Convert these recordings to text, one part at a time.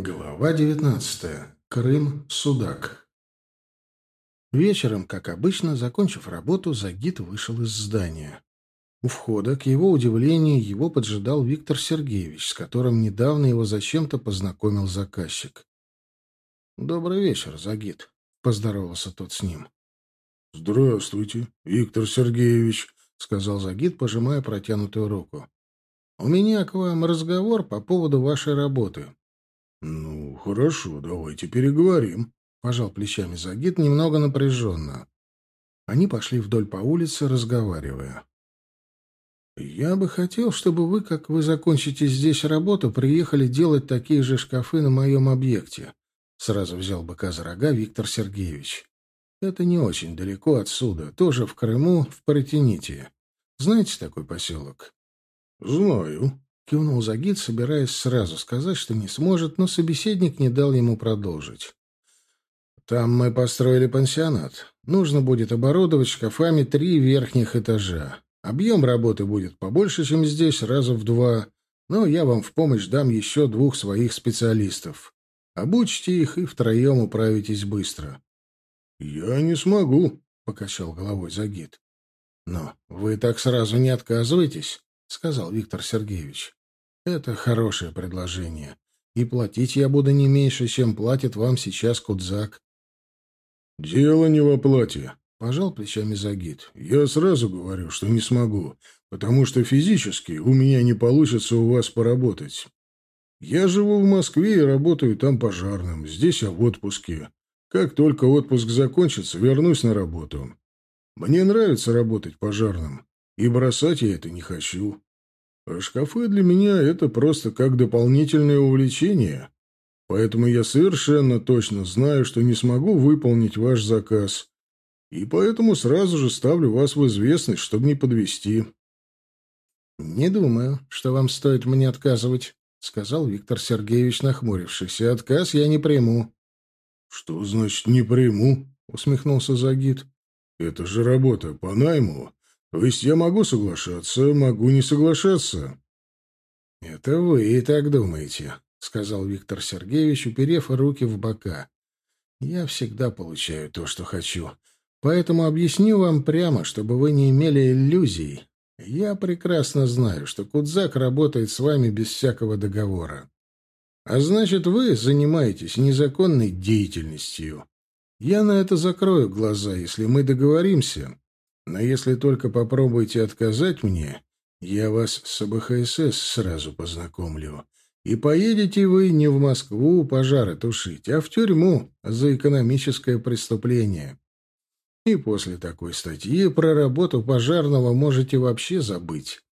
Глава 19. Крым, Судак. Вечером, как обычно, закончив работу, Загид вышел из здания. У входа, к его удивлению, его поджидал Виктор Сергеевич, с которым недавно его зачем-то познакомил заказчик. «Добрый вечер, Загид», — поздоровался тот с ним. «Здравствуйте, Виктор Сергеевич», — сказал Загид, пожимая протянутую руку. «У меня к вам разговор по поводу вашей работы». «Ну, хорошо, давайте переговорим», — пожал плечами Загид немного напряженно. Они пошли вдоль по улице, разговаривая. «Я бы хотел, чтобы вы, как вы закончите здесь работу, приехали делать такие же шкафы на моем объекте», — сразу взял быка за рога Виктор Сергеевич. «Это не очень далеко отсюда, тоже в Крыму, в Паратините. Знаете такой поселок?» «Знаю», Кивнул Загид, собираясь сразу сказать, что не сможет, но собеседник не дал ему продолжить. «Там мы построили пансионат. Нужно будет оборудовать шкафами три верхних этажа. Объем работы будет побольше, чем здесь, раза в два, но я вам в помощь дам еще двух своих специалистов. Обучите их и втроем управитесь быстро». «Я не смогу», — покачал головой Загид. «Но вы так сразу не отказываетесь», — сказал Виктор Сергеевич. Это хорошее предложение. И платить я буду не меньше, чем платит вам сейчас Кудзак. Дело не в оплате, пожал плечами Загид. Я сразу говорю, что не смогу, потому что физически у меня не получится у вас поработать. Я живу в Москве и работаю там пожарным. Здесь я в отпуске. Как только отпуск закончится, вернусь на работу. Мне нравится работать пожарным, и бросать я это не хочу. А шкафы для меня — это просто как дополнительное увлечение. Поэтому я совершенно точно знаю, что не смогу выполнить ваш заказ. И поэтому сразу же ставлю вас в известность, чтобы не подвести. «Не думаю, что вам стоит мне отказывать», — сказал Виктор Сергеевич, нахмурившись. «Отказ я не приму». «Что значит «не приму»?» — усмехнулся Загид. «Это же работа по найму. То есть я могу соглашаться, могу не соглашаться. — Это вы и так думаете, — сказал Виктор Сергеевич, уперев руки в бока. — Я всегда получаю то, что хочу. Поэтому объясню вам прямо, чтобы вы не имели иллюзий. Я прекрасно знаю, что Кудзак работает с вами без всякого договора. А значит, вы занимаетесь незаконной деятельностью. Я на это закрою глаза, если мы договоримся, но если только попробуете отказать мне, я вас с АБХСС сразу познакомлю. И поедете вы не в Москву пожары тушить, а в тюрьму за экономическое преступление. И после такой статьи про работу пожарного можете вообще забыть.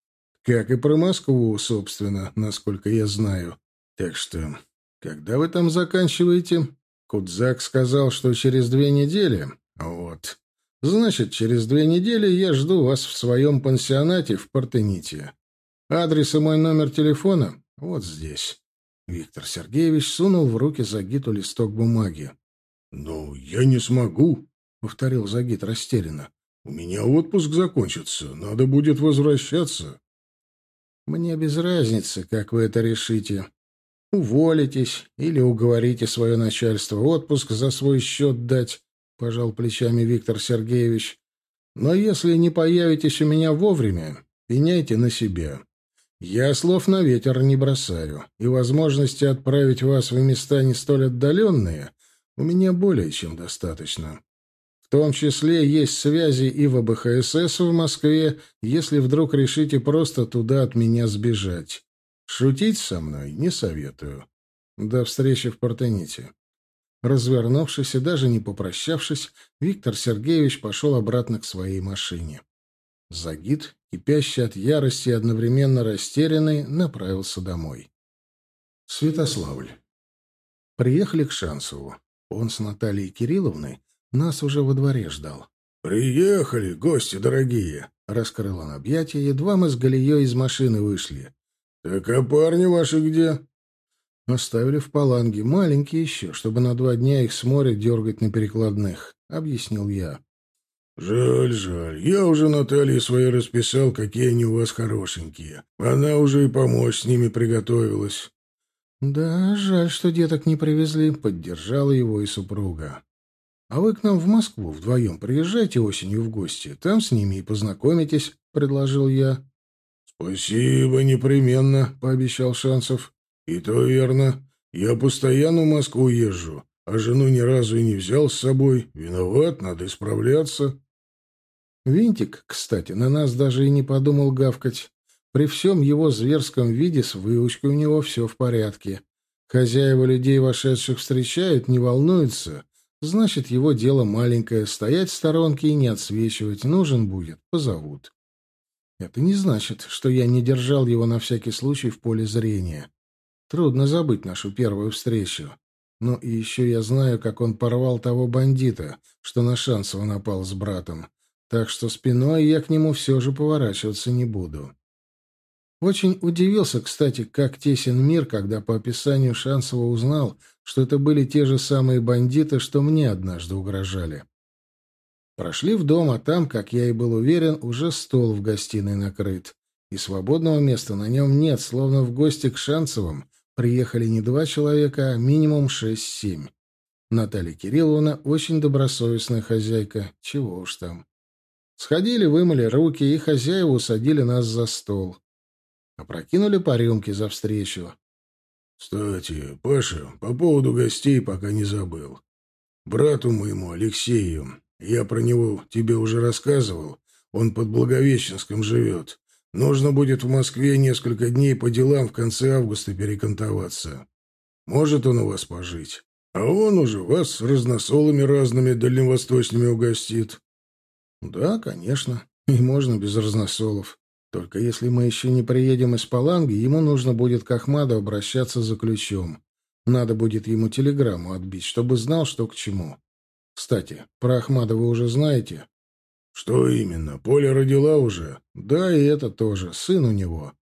Как и про Москву, собственно, насколько я знаю. Так что, когда вы там заканчиваете? Кудзак сказал, что через две недели. Вот. Значит, через две недели я жду вас в своем пансионате в Партените. Адрес и мой номер телефона вот здесь. Виктор Сергеевич сунул в руки Загиту листок бумаги. «Ну, я не смогу», — повторил Загит растерянно. «У меня отпуск закончится. Надо будет возвращаться». «Мне без разницы, как вы это решите. Уволитесь или уговорите свое начальство отпуск за свой счет дать. — пожал плечами Виктор Сергеевич. «Но если не появитесь у меня вовремя, пеняйте на себя. Я слов на ветер не бросаю, и возможности отправить вас в места не столь отдаленные у меня более чем достаточно. В том числе есть связи и в АБХСС в Москве, если вдруг решите просто туда от меня сбежать. Шутить со мной не советую. До встречи в Портените». Развернувшись и даже не попрощавшись, Виктор Сергеевич пошел обратно к своей машине. Загид, кипящий от ярости и одновременно растерянный, направился домой. Святославль. Приехали к Шансову. Он с Натальей Кирилловной нас уже во дворе ждал. «Приехали, гости дорогие!» — раскрыл он объятия, едва мы с Галией из машины вышли. «Так а парни ваши где?» Оставили в паланге, маленькие еще, чтобы на два дня их с моря дергать на перекладных, — объяснил я. — Жаль, жаль. Я уже Наталье своей расписал, какие они у вас хорошенькие. Она уже и помочь с ними приготовилась. «Да, жаль, что деток не привезли», — поддержала его и супруга. «А вы к нам в Москву вдвоем приезжайте осенью в гости. Там с ними и познакомитесь», — предложил я. «Спасибо, непременно», — пообещал Шансов. «И то верно. Я постоянно в Москву езжу, а жену ни разу и не взял с собой. Виноват, надо исправляться». Винтик, кстати, на нас даже и не подумал гавкать. При всем его зверском виде с выучкой у него все в порядке. Хозяева людей, вошедших, встречают, не волнуются. Значит, его дело маленькое — стоять в сторонке и не отсвечивать. Нужен будет — позовут. Это не значит, что я не держал его на всякий случай в поле зрения. Трудно забыть нашу первую встречу. Но и еще я знаю, как он порвал того бандита, что на Шансова напал с братом. Так что спиной я к нему все же поворачиваться не буду. Очень удивился, кстати, как тесен мир, когда по описанию Шансова узнал, что это были те же самые бандиты, что мне однажды угрожали. Прошли в дом, а там, как я и был уверен, уже стол в гостиной накрыт. И свободного места на нем нет, словно в гости к Шанцевым приехали не два человека, а минимум шесть-семь. Наталья Кирилловна очень добросовестная хозяйка, чего уж там. Сходили, вымыли руки, и хозяева усадили нас за стол. Опрокинули по рюмке за встречу. — Кстати, Паша, по поводу гостей пока не забыл. Брату моему, Алексею, я про него тебе уже рассказывал. Он под Благовещенском живет. Нужно будет в Москве несколько дней по делам в конце августа перекантоваться. Может он у вас пожить. А он уже вас разносолами разными дальневосточными угостит. Да, конечно. И можно без разносолов. Только если мы еще не приедем из Паланги, ему нужно будет к Ахмаду обращаться за ключом. Надо будет ему телеграмму отбить, чтобы знал, что к чему. Кстати, про Ахмада вы уже знаете? Что именно? Поля родила уже? Да, и это тоже. Сын у него.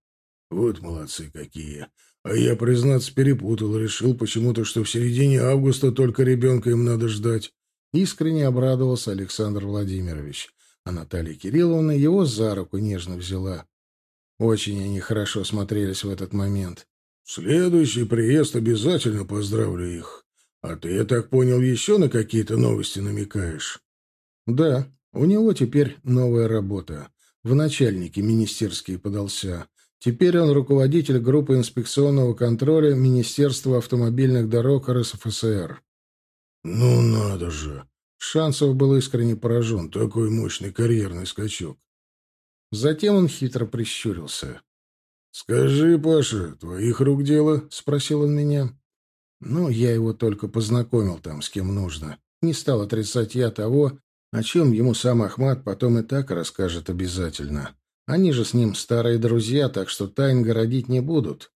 Вот молодцы какие. А я, признаться, перепутал. Решил почему-то, что в середине августа только ребенка им надо ждать. Искренне обрадовался Александр Владимирович. А Наталья Кирилловна его за руку нежно взяла. Очень они хорошо смотрелись в этот момент. следующий приезд обязательно поздравлю их. «А ты, я так понял, еще на какие-то новости намекаешь?» «Да, у него теперь новая работа. В начальнике министерский подался. Теперь он руководитель группы инспекционного контроля Министерства автомобильных дорог РСФСР». «Ну надо же!» Шансов был искренне поражен. Такой мощный карьерный скачок. Затем он хитро прищурился. «Скажи, Паша, твоих рук дело?» — спросил он меня. Но я его только познакомил там с кем нужно. Не стал отрицать я того, о чем ему сам Ахмат потом и так расскажет обязательно. Они же с ним старые друзья, так что тайн городить не будут.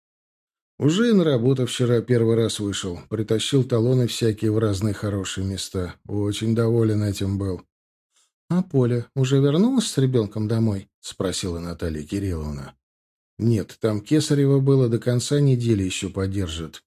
Уже и на работу вчера первый раз вышел. Притащил талоны всякие в разные хорошие места. Очень доволен этим был. — А Поля уже вернулась с ребенком домой? — спросила Наталья Кирилловна. — Нет, там Кесарева было до конца недели еще подержит.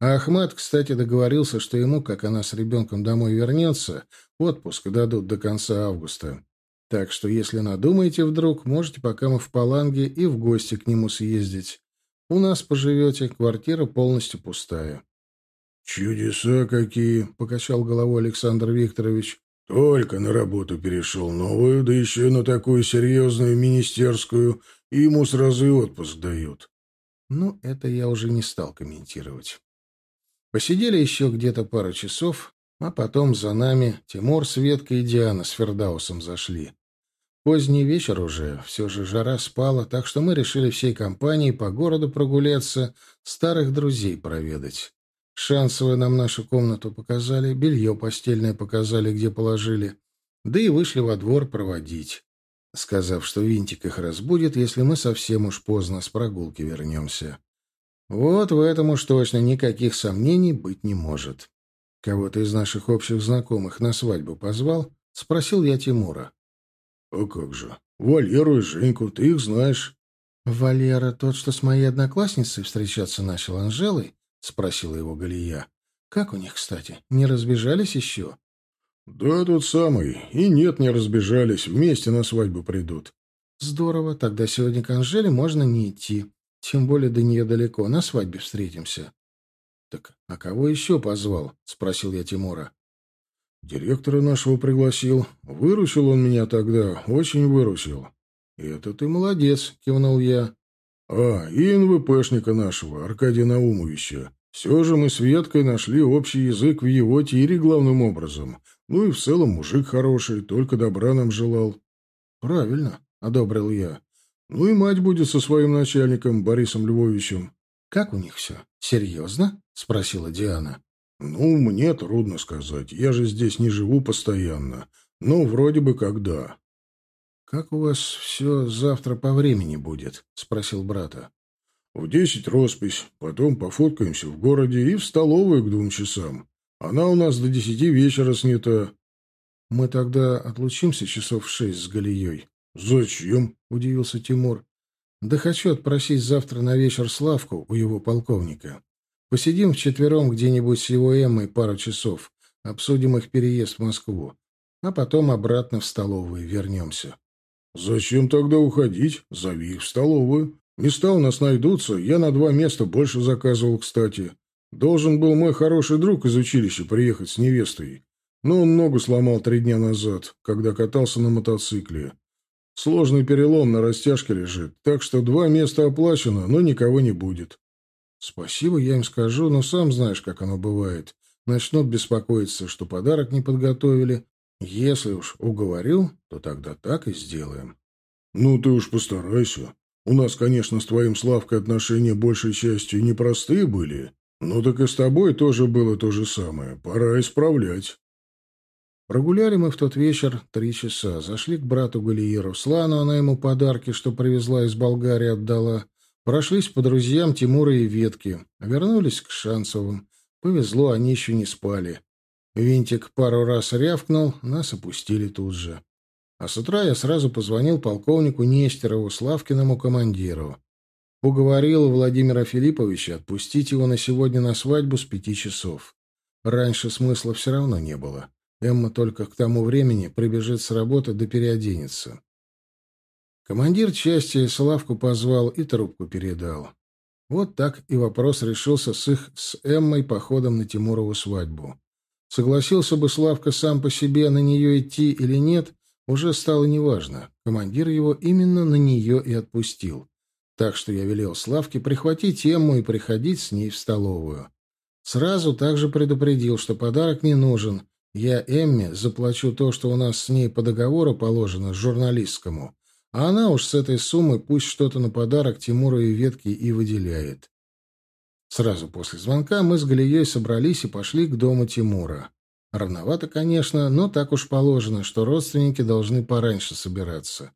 А Ахмат, кстати, договорился, что ему, как она с ребенком домой вернется, отпуск дадут до конца августа. Так что, если надумаете вдруг, можете, пока мы в Паланге, и в гости к нему съездить. У нас поживете, квартира полностью пустая. — Чудеса какие! — покачал головой Александр Викторович. — Только на работу перешел новую, да еще на такую серьезную министерскую, и ему сразу и отпуск дают. Ну, это я уже не стал комментировать. Посидели еще где-то пару часов, а потом за нами Тимур, Светка и Диана с Фердаусом зашли. Поздний вечер уже, все же жара спала, так что мы решили всей компанией по городу прогуляться, старых друзей проведать. Шансовые нам нашу комнату показали, белье постельное показали, где положили, да и вышли во двор проводить, сказав, что Винтик их разбудит, если мы совсем уж поздно с прогулки вернемся. Вот в этом уж точно никаких сомнений быть не может. Кого-то из наших общих знакомых на свадьбу позвал? Спросил я Тимура. — А как же? Валеру и Женьку, ты их знаешь. — Валера тот, что с моей одноклассницей встречаться начал Анжелой? — спросила его Галия. — Как у них, кстати? Не разбежались еще? — Да, тот самый. И нет, не разбежались. Вместе на свадьбу придут. — Здорово. Тогда сегодня к Анжеле можно не идти. Тем более до нее далеко. На свадьбе встретимся. Так а кого еще позвал? спросил я Тимура. Директора нашего пригласил. Выручил он меня тогда, очень выручил. Это ты молодец, кивнул я. А, и НВПшника нашего, Аркадия Наумовича. Все же мы с Веткой нашли общий язык в его тире главным образом. Ну и в целом мужик хороший, только добра нам желал. Правильно, одобрил я. Ну и мать будет со своим начальником Борисом Львовичем. Как у них все? Серьезно? спросила Диана. Ну, мне трудно сказать. Я же здесь не живу постоянно. Но вроде бы когда. Как у вас все завтра по времени будет? спросил брата. В десять роспись, потом пофоткаемся в городе и в столовую к двум часам. Она у нас до десяти вечера снята. Мы тогда отлучимся часов в шесть с Галией. Зачем? удивился Тимур. Да хочу отпросить завтра на вечер Славку у его полковника. Посидим вчетвером где-нибудь с его Эммой пару часов, обсудим их переезд в Москву, а потом обратно в столовую вернемся. — Зачем тогда уходить? Зови их в столовую. Места у нас найдутся, я на два места больше заказывал, кстати. Должен был мой хороший друг из училища приехать с невестой, но он ногу сломал три дня назад, когда катался на мотоцикле. Сложный перелом на растяжке лежит, так что два места оплачено, но никого не будет. Спасибо, я им скажу, но сам знаешь, как оно бывает. Начнут беспокоиться, что подарок не подготовили. Если уж уговорил, то тогда так и сделаем. Ну, ты уж постарайся. У нас, конечно, с твоим Славкой отношения большей частью непростые были, но так и с тобой тоже было то же самое. Пора исправлять. Прогуляли мы в тот вечер три часа. Зашли к брату Галии Руслану, она ему подарки, что привезла из Болгарии, отдала. Прошлись по друзьям Тимура и Ветки, вернулись к Шансовым. Повезло, они еще не спали. Винтик пару раз рявкнул, нас опустили тут же. А с утра я сразу позвонил полковнику Нестерову, Славкиному командиру. Уговорил Владимира Филипповича отпустить его на сегодня на свадьбу с пяти часов. Раньше смысла все равно не было. Эмма только к тому времени прибежит с работы да переоденется. Командир части Славку позвал и трубку передал. Вот так и вопрос решился с их с Эммой походом на Тимурову свадьбу. Согласился бы Славка сам по себе на нее идти или нет, уже стало неважно. Командир его именно на нее и отпустил. Так что я велел Славке прихватить Эмму и приходить с ней в столовую. Сразу также предупредил, что подарок не нужен. Я Эмме заплачу то, что у нас с ней по договору положено, журналистскому. А она уж с этой суммы пусть что-то на подарок Тимуру и Ветке и выделяет. Сразу после звонка мы с Галией собрались и пошли к дому Тимура. Рановато, конечно, но так уж положено, что родственники должны пораньше собираться.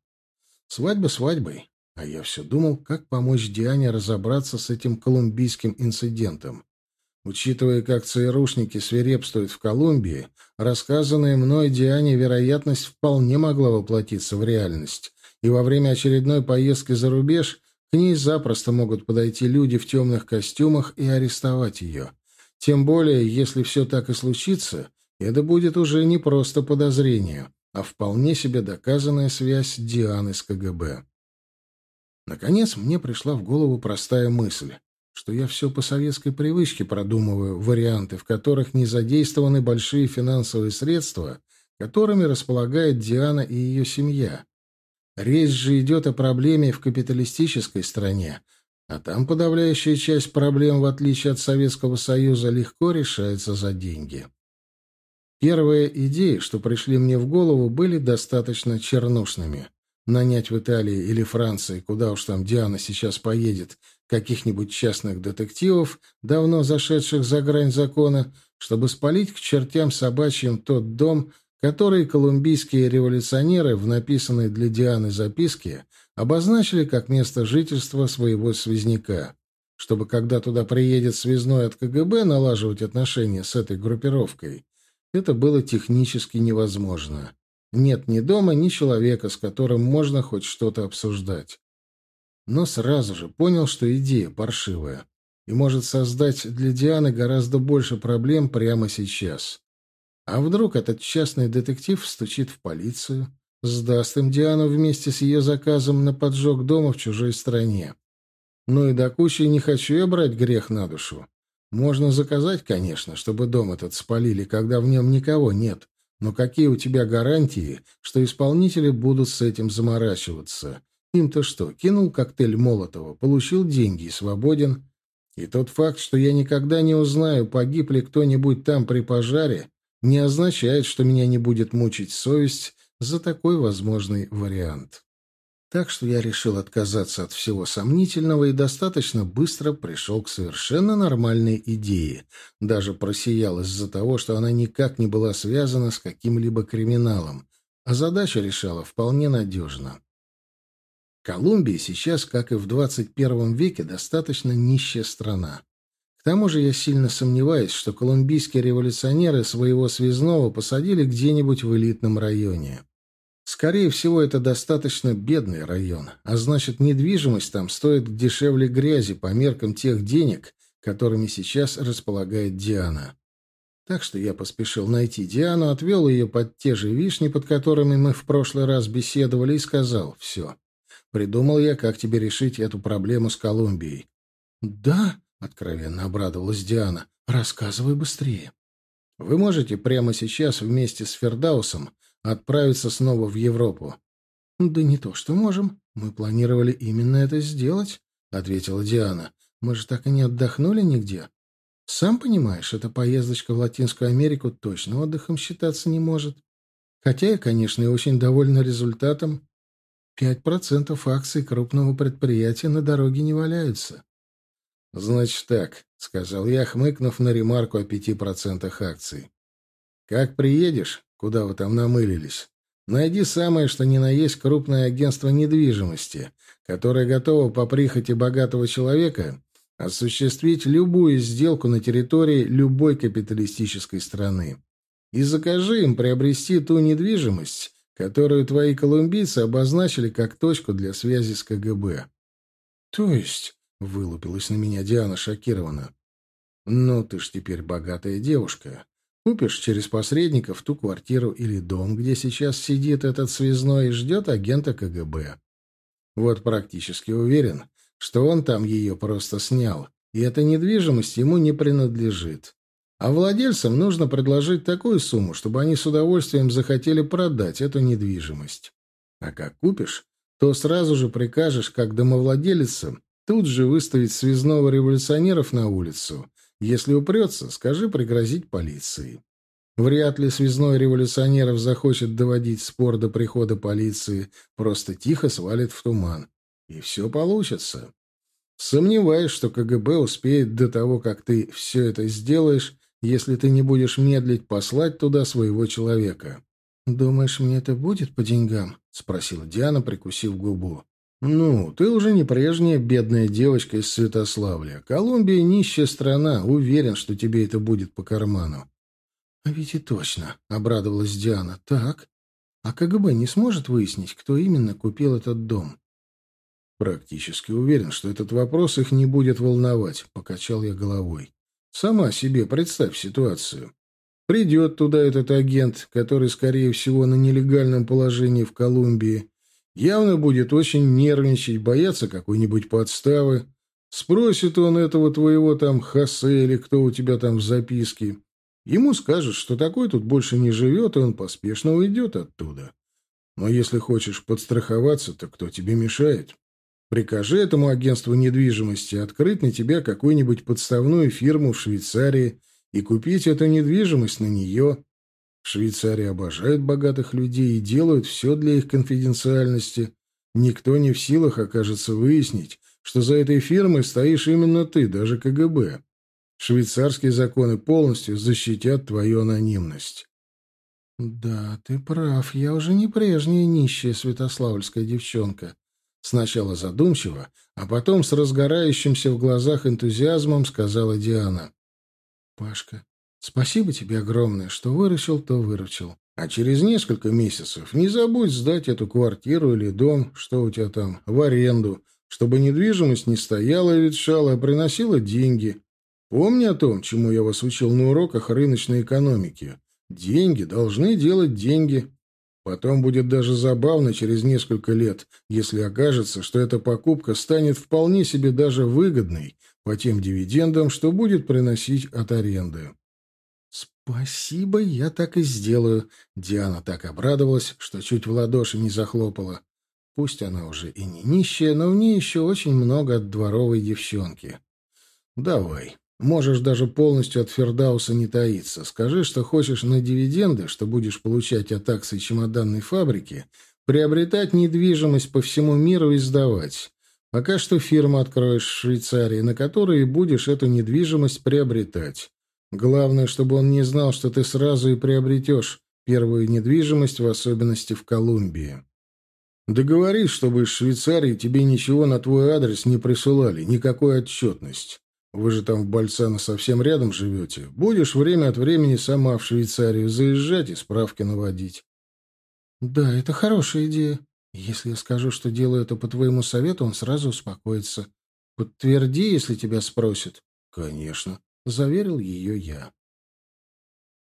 Свадьба свадьбой, а я все думал, как помочь Диане разобраться с этим колумбийским инцидентом. Учитывая, как ЦРУшники свирепствуют в Колумбии, рассказанная мной Диане вероятность вполне могла воплотиться в реальность и во время очередной поездки за рубеж к ней запросто могут подойти люди в темных костюмах и арестовать ее. Тем более, если все так и случится, это будет уже не просто подозрение, а вполне себе доказанная связь Дианы с КГБ. Наконец, мне пришла в голову простая мысль, что я все по советской привычке продумываю варианты, в которых не задействованы большие финансовые средства, которыми располагает Диана и ее семья. Речь же идет о проблеме в капиталистической стране, а там подавляющая часть проблем, в отличие от Советского Союза, легко решается за деньги. Первые идеи, что пришли мне в голову, были достаточно чернушными. Нанять в Италии или Франции, куда уж там Диана сейчас поедет, каких-нибудь частных детективов, давно зашедших за грань закона, чтобы спалить к чертям собачьим тот дом, которые колумбийские революционеры в написанной для Дианы записке обозначили как место жительства своего связняка, чтобы когда туда приедет связной от КГБ налаживать отношения с этой группировкой, это было технически невозможно. Нет ни дома, ни человека, с которым можно хоть что-то обсуждать. Но сразу же понял, что идея паршивая и может создать для Дианы гораздо больше проблем прямо сейчас. А вдруг этот частный детектив встучит в полицию, сдаст им Диану вместе с ее заказом на поджог дома в чужой стране? Ну и до кучи не хочу я брать грех на душу. Можно заказать, конечно, чтобы дом этот спалили, когда в нем никого нет. Но какие у тебя гарантии, что исполнители будут с этим заморачиваться? Им-то что, кинул коктейль Молотова, получил деньги и свободен? И тот факт, что я никогда не узнаю, погиб ли кто-нибудь там при пожаре, не означает, что меня не будет мучить совесть за такой возможный вариант. Так что я решил отказаться от всего сомнительного и достаточно быстро пришел к совершенно нормальной идее. Даже просиял из-за того, что она никак не была связана с каким-либо криминалом, а задача решала вполне надежно. Колумбия сейчас, как и в 21 веке, достаточно нищая страна. К тому же я сильно сомневаюсь, что колумбийские революционеры своего связного посадили где-нибудь в элитном районе. Скорее всего, это достаточно бедный район, а значит, недвижимость там стоит дешевле грязи по меркам тех денег, которыми сейчас располагает Диана. Так что я поспешил найти Диану, отвел ее под те же вишни, под которыми мы в прошлый раз беседовали, и сказал «все». Придумал я, как тебе решить эту проблему с Колумбией. «Да», — откровенно обрадовалась Диана, — «рассказывай быстрее». Вы можете прямо сейчас вместе с Фердаусом Отправиться снова в Европу. Да не то, что можем. Мы планировали именно это сделать, ответила Диана. Мы же так и не отдохнули нигде. Сам понимаешь, эта поездочка в Латинскую Америку точно отдыхом считаться не может. Хотя я, конечно, и очень довольна результатом. Пять процентов акций крупного предприятия на дороге не валяются. «Значит так», — сказал я, хмыкнув на ремарку о пяти процентах акций. «Как приедешь, Куда вы там намылились? Найди самое, что ни на есть крупное агентство недвижимости, которое готово по прихоти богатого человека осуществить любую сделку на территории любой капиталистической страны. И закажи им приобрести ту недвижимость, которую твои колумбийцы обозначили как точку для связи с КГБ. То есть, вылупилась на меня Диана шокированно. Ну, ты ж теперь богатая девушка. Купишь через посредников ту квартиру или дом, где сейчас сидит этот связной и ждет агента КГБ. Вот практически уверен, что он там ее просто снял, и эта недвижимость ему не принадлежит. А владельцам нужно предложить такую сумму, чтобы они с удовольствием захотели продать эту недвижимость. А как купишь, то сразу же прикажешь, как домовладелицам, тут же выставить связного революционеров на улицу если упрется, скажи пригрозить полиции. Вряд ли связной революционеров захочет доводить спор до прихода полиции, просто тихо свалит в туман. И все получится. Сомневаюсь, что КГБ успеет до того, как ты все это сделаешь, если ты не будешь медлить послать туда своего человека. «Думаешь, мне это будет по деньгам?» — спросила Диана, прикусив губу. «Ну, ты уже не прежняя бедная девочка из Святославля. Колумбия — нищая страна. Уверен, что тебе это будет по карману». «А ведь и точно», — обрадовалась Диана. «Так, а КГБ не сможет выяснить, кто именно купил этот дом?» «Практически уверен, что этот вопрос их не будет волновать», — покачал я головой. «Сама себе представь ситуацию. Придет туда этот агент, который, скорее всего, на нелегальном положении в Колумбии, Явно будет очень нервничать, бояться какой-нибудь подставы. Спросит он этого твоего там Хосе или кто у тебя там в записке. Ему скажут, что такой тут больше не живет, и он поспешно уйдет оттуда. Но если хочешь подстраховаться, то кто тебе мешает? Прикажи этому агентству недвижимости открыть на тебя какую-нибудь подставную фирму в Швейцарии и купить эту недвижимость на нее. В Швейцарии обожают богатых людей и делают все для их конфиденциальности. Никто не в силах окажется выяснить, что за этой фирмой стоишь именно ты, даже КГБ. Швейцарские законы полностью защитят твою анонимность. «Да, ты прав. Я уже не прежняя нищая святославльская девчонка». Сначала задумчиво, а потом с разгорающимся в глазах энтузиазмом сказала Диана. «Пашка, Спасибо тебе огромное, что выручил, то выручил. А через несколько месяцев не забудь сдать эту квартиру или дом, что у тебя там, в аренду, чтобы недвижимость не стояла и ветшала, а приносила деньги. Помни о том, чему я вас учил на уроках рыночной экономики. Деньги должны делать деньги. Потом будет даже забавно через несколько лет, если окажется, что эта покупка станет вполне себе даже выгодной по тем дивидендам, что будет приносить от аренды. «Спасибо, я так и сделаю». Диана так обрадовалась, что чуть в ладоши не захлопала. Пусть она уже и не нищая, но в ней еще очень много от дворовой девчонки. «Давай. Можешь даже полностью от Фердауса не таиться. Скажи, что хочешь на дивиденды, что будешь получать от акций чемоданной фабрики, приобретать недвижимость по всему миру и сдавать. Пока что фирму откроешь в Швейцарии, на которой и будешь эту недвижимость приобретать. Главное, чтобы он не знал, что ты сразу и приобретешь первую недвижимость, в особенности в Колумбии. Договорись, чтобы из Швейцарии тебе ничего на твой адрес не присылали, никакой отчетность. Вы же там в Бальцано совсем рядом живете. Будешь время от времени сама в Швейцарию заезжать и справки наводить. Да, это хорошая идея. Если я скажу, что делаю это по твоему совету, он сразу успокоится. Подтверди, если тебя спросят. Конечно, заверил ее я.